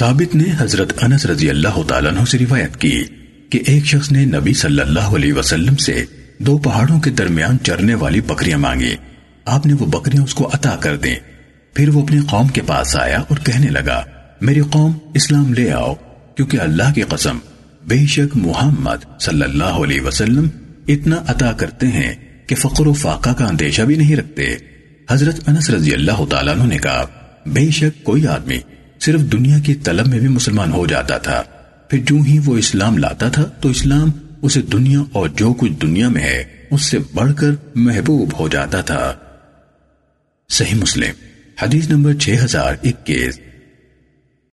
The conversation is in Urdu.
ثابت نے حضرت انس رضی اللہ تعالیٰ عنہ سے روایت کی کہ ایک شخص نے نبی صلی اللہ علیہ وسلم سے دو پہاڑوں کے درمیان چرنے والی بکریاں مانگی آپ نے وہ بکریاں اس کو عطا کر دیں۔ پھر وہ اپنی قوم کے پاس آیا اور کہنے لگا، میری قوم اسلام لے آؤ، کیونکہ اللہ کی قسم، بے شک محمد صلی اللہ علیہ وسلم اتنا عطا کرتے ہیں کہ فقر و فاقہ کا اندیشہ بھی نہیں رکھتے۔ حضرت انس رضی اللہ تعالیٰ نے کہا، بے شک کوئی آدمی صرف دنیا کی طلب میں بھی مسلمان ہو جاتا تھا۔ پھر جو ہی وہ اسلام لاتا تھا، تو اسلام اسے دنیا اور جو کچھ دنیا میں ہے، اس سے بڑھ کر محبوب ہو جاتا تھا۔ صحیح مسلم، حدیث نمبر چھ ہزار اکیس۔